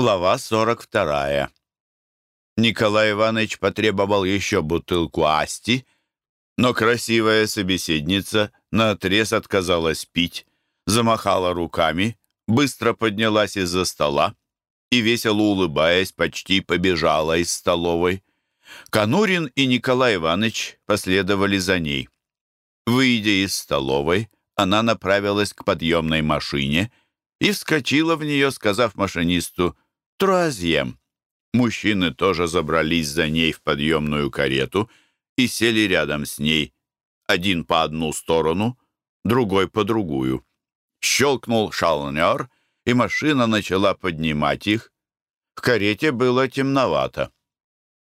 Глава 42. Николай Иванович потребовал еще бутылку асти, но красивая собеседница наотрез отказалась пить, замахала руками, быстро поднялась из-за стола и, весело улыбаясь, почти побежала из столовой. Конурин и Николай Иванович последовали за ней. Выйдя из столовой, она направилась к подъемной машине — и вскочила в нее, сказав машинисту «Труазьем». Мужчины тоже забрались за ней в подъемную карету и сели рядом с ней, один по одну сторону, другой по другую. Щелкнул шалнер, и машина начала поднимать их. В карете было темновато.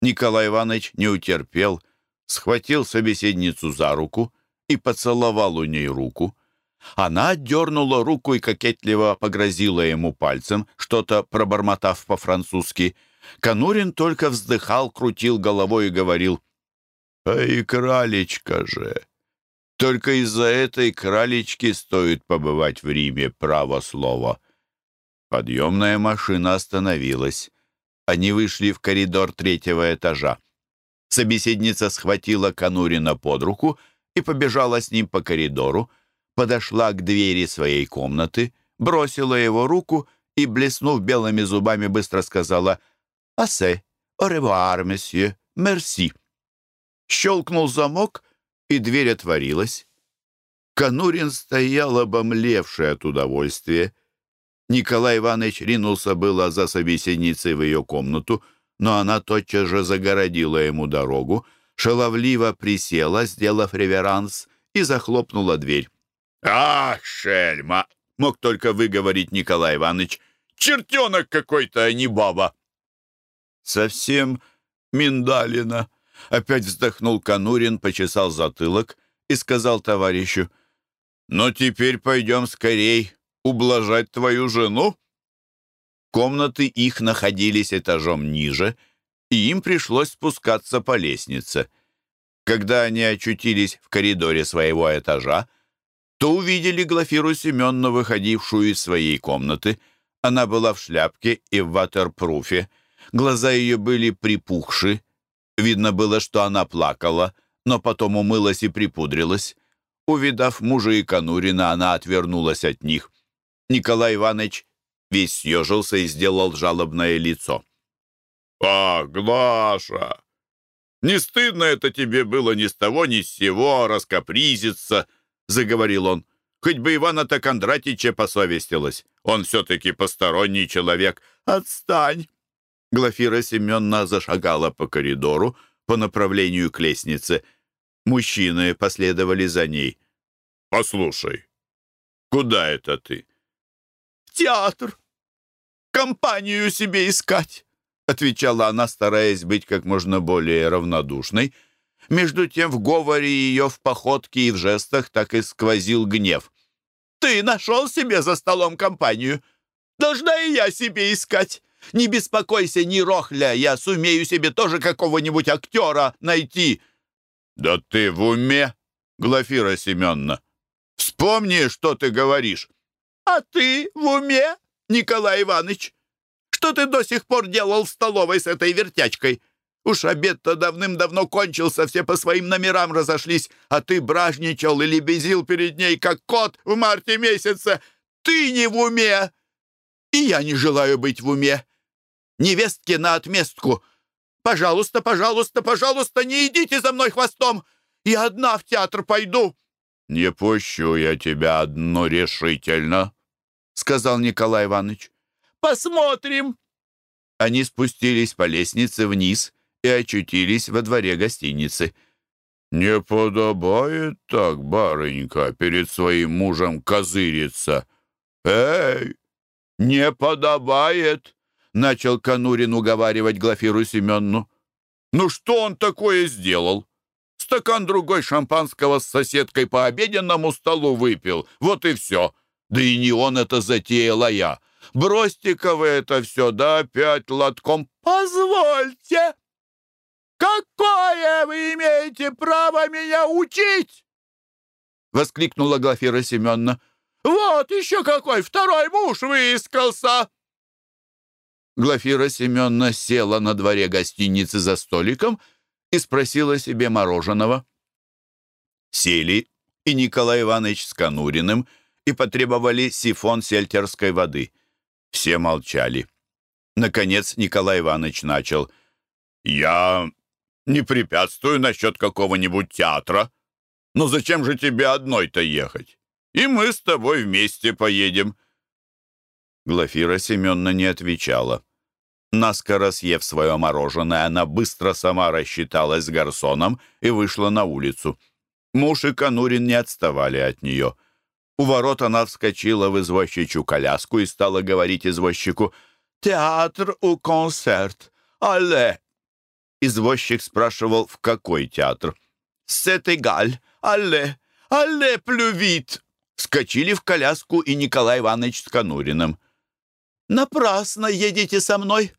Николай Иванович не утерпел, схватил собеседницу за руку и поцеловал у ней руку. Она отдернула руку и кокетливо погрозила ему пальцем, что-то пробормотав по-французски. Конурин только вздыхал, крутил головой и говорил, «Ай, кралечка же! Только из-за этой кралечки стоит побывать в Риме, право слово». Подъемная машина остановилась. Они вышли в коридор третьего этажа. Собеседница схватила Конурина под руку и побежала с ним по коридору, подошла к двери своей комнаты, бросила его руку и, блеснув белыми зубами, быстро сказала «Асе, оревуар, месье, мерси». Щелкнул замок, и дверь отворилась. Конурин стоял обомлевший от удовольствия. Николай Иванович ринулся было за собеседницей в ее комнату, но она тотчас же загородила ему дорогу, шаловливо присела, сделав реверанс, и захлопнула дверь. «Ах, шельма!» — мог только выговорить Николай Иванович. «Чертенок какой-то, а не баба!» «Совсем миндалина!» — опять вздохнул Конурин, почесал затылок и сказал товарищу. «Но теперь пойдем скорей ублажать твою жену». Комнаты их находились этажом ниже, и им пришлось спускаться по лестнице. Когда они очутились в коридоре своего этажа, то увидели Глафиру Семенну, выходившую из своей комнаты. Она была в шляпке и в ватерпруфе. Глаза ее были припухши. Видно было, что она плакала, но потом умылась и припудрилась. Увидав мужа и Конурина, она отвернулась от них. Николай Иванович весь съежился и сделал жалобное лицо. «А, Глаша! Не стыдно это тебе было ни с того ни с сего раскапризиться!» — заговорил он. «Хоть бы Ивана-то Кондратича посовестилась. Он все-таки посторонний человек. Отстань!» Глафира Семеновна зашагала по коридору по направлению к лестнице. Мужчины последовали за ней. «Послушай, куда это ты?» «В театр. Компанию себе искать», — отвечала она, стараясь быть как можно более равнодушной — между тем в говоре ее, в походке и в жестах так и сквозил гнев. «Ты нашел себе за столом компанию? Должна и я себе искать. Не беспокойся, ни рохля, я сумею себе тоже какого-нибудь актера найти». «Да ты в уме, Глафира Семеновна! Вспомни, что ты говоришь!» «А ты в уме, Николай Иванович? Что ты до сих пор делал в столовой с этой вертячкой?» Уж обед-то давным-давно кончился, все по своим номерам разошлись, а ты бражничал или безил перед ней, как кот в марте месяце. Ты не в уме! И я не желаю быть в уме. Невестке на отместку. Пожалуйста, пожалуйста, пожалуйста, не идите за мной хвостом. Я одна в театр пойду. «Не пущу я тебя одну решительно», — сказал Николай Иванович. «Посмотрим». Они спустились по лестнице вниз и очутились во дворе гостиницы. «Не подобает так, барынька, перед своим мужем козыриться. Эй, не подобает!» — начал Конурин уговаривать Глафиру Семенну. «Ну что он такое сделал? Стакан другой шампанского с соседкой по обеденному столу выпил. Вот и все. Да и не он это затеял, а я. Бросьте-ка вы это все, да опять лотком. Позвольте!» «Какое вы имеете право меня учить?» — воскликнула Глафира Семеновна. «Вот еще какой второй муж выискался!» Глафира Семеновна села на дворе гостиницы за столиком и спросила себе мороженого. Сели и Николай Иванович с Конуриным и потребовали сифон сельтерской воды. Все молчали. Наконец Николай Иванович начал. «Я не препятствую насчет какого-нибудь театра. Но зачем же тебе одной-то ехать? И мы с тобой вместе поедем». Глафира Семеновна не отвечала. Наскоро съев свое мороженое, она быстро сама рассчиталась с гарсоном и вышла на улицу. Муж и Конурин не отставали от нее. У ворот она вскочила в извозчичью коляску и стала говорить извозчику «Театр у концерт! Алле!» Извозчик спрашивал, в какой театр. «Сет-эгаль! Алле! Алле плювит!» Вскочили в коляску и Николай Иванович с Конуриным. «Напрасно едете со мной.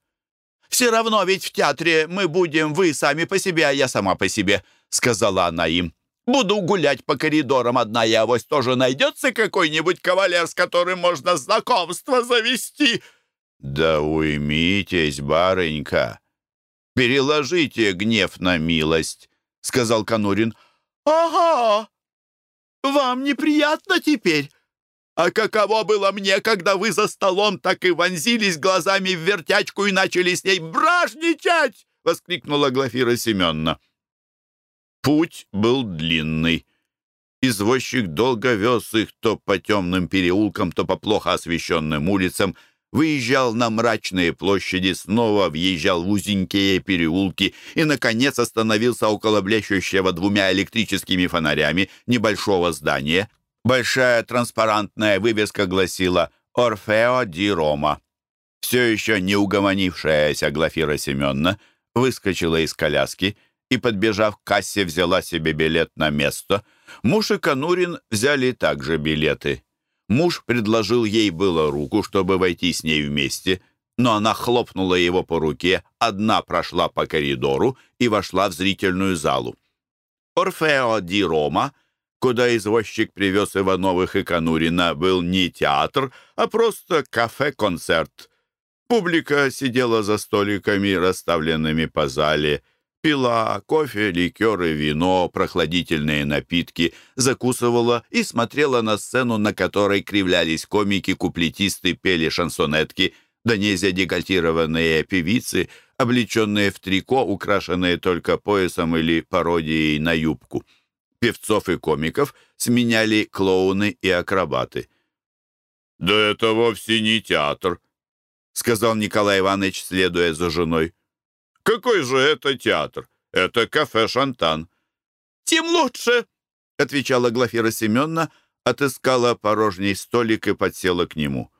Все равно ведь в театре мы будем, вы сами по себе, а я сама по себе», — сказала она им. «Буду гулять по коридорам одна, и авось тоже найдется какой-нибудь кавалер, с которым можно знакомство завести». «Да уймитесь, барынька. Переложите гнев на милость», — сказал Конурин. «Ага, вам неприятно теперь?» А каково было мне, когда вы за столом так и вонзились глазами в вертячку и начали с ней бражничать!» — воскликнула Глафира Семеновна. Путь был длинный. Извозчик долго вез их то по темным переулкам, то по плохо освещенным улицам, выезжал на мрачные площади, снова въезжал в узенькие переулки и, наконец, остановился около блещущего двумя электрическими фонарями небольшого здания. Большая транспарантная вывеска гласила «Орфео ди Рома». Все еще не угомонившаяся Глафира Семеновна выскочила из коляски и, подбежав к кассе, взяла себе билет на место. Муж и Конурин взяли также билеты. Муж предложил ей было руку, чтобы войти с ней вместе, но она хлопнула его по руке, одна прошла по коридору и вошла в зрительную залу. «Орфео ди Рома» куда извозчик привез Ивановых и Конурина, был не театр, а просто кафе-концерт. Публика сидела за столиками, расставленными по зале, пила кофе, ликеры, вино, прохладительные напитки, закусывала и смотрела на сцену, на которой кривлялись комики, куплетисты, пели шансонетки, да нельзя декольтированные певицы, облеченные в трико, украшенные только поясом или пародией на юбку. Певцов и комиков сменяли клоуны и акробаты. «Да это вовсе не театр», — сказал Николай Иванович, следуя за женой. «Какой же это театр? Это кафе «Шантан». «Тем лучше», — отвечала Глафира Семеновна, отыскала порожний столик и подсела к нему.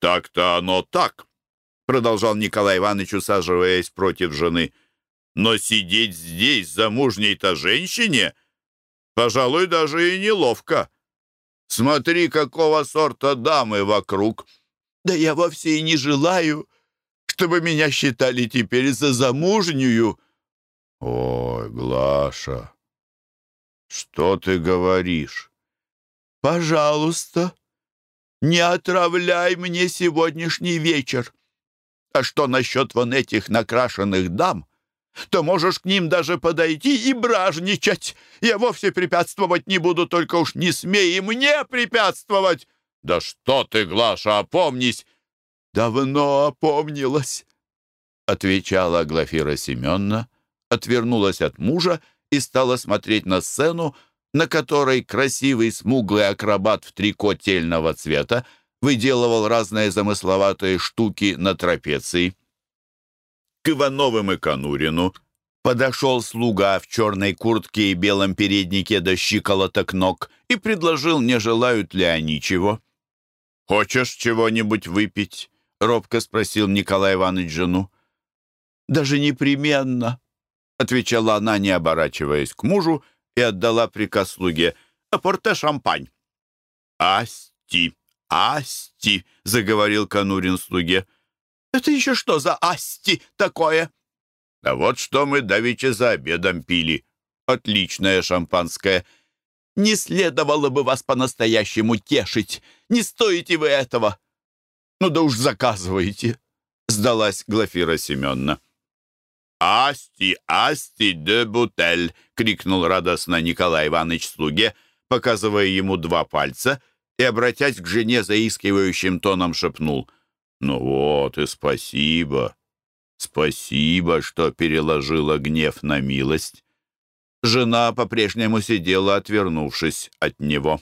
«Так-то оно так», — продолжал Николай Иванович, усаживаясь против жены. «Но сидеть здесь, замужней-то женщине...» Пожалуй, даже и неловко. Смотри, какого сорта дамы вокруг. Да я вовсе и не желаю, чтобы меня считали теперь за замужнюю. Ой, Глаша, что ты говоришь? Пожалуйста, не отравляй мне сегодняшний вечер. А что насчет вон этих накрашенных дам? то можешь к ним даже подойти и бражничать. Я вовсе препятствовать не буду, только уж не смей и мне препятствовать. Да что ты, Глаша, опомнись. Давно опомнилась, отвечала Глафира Семеновна, отвернулась от мужа и стала смотреть на сцену, на которой красивый смуглый акробат в трико тельного цвета выделывал разные замысловатые штуки на трапеции к Ивановым и Конурину подошел слуга в черной куртке и белом переднике до щиколоток ног и предложил, не желают ли они чего. «Хочешь чего-нибудь выпить?» — робко спросил Николай Иванович жену. «Даже непременно», — отвечала она, не оборачиваясь к мужу, и отдала приказ слуге. «Апорте шампань». «Асти, асти», — заговорил Конурин слуге. «Это еще что за асти такое?» «Да вот что мы давеча за обедом пили. Отличное шампанское». «Не следовало бы вас по-настоящему тешить. Не стоите вы этого. Ну да уж заказывайте. сдалась Глафира Семеновна. «Асти, асти де бутель!» — крикнул радостно Николай Иванович слуге, показывая ему два пальца, и, обратясь к жене заискивающим тоном, шепнул. «Ну вот и спасибо, спасибо, что переложила гнев на милость». Жена по-прежнему сидела, отвернувшись от него.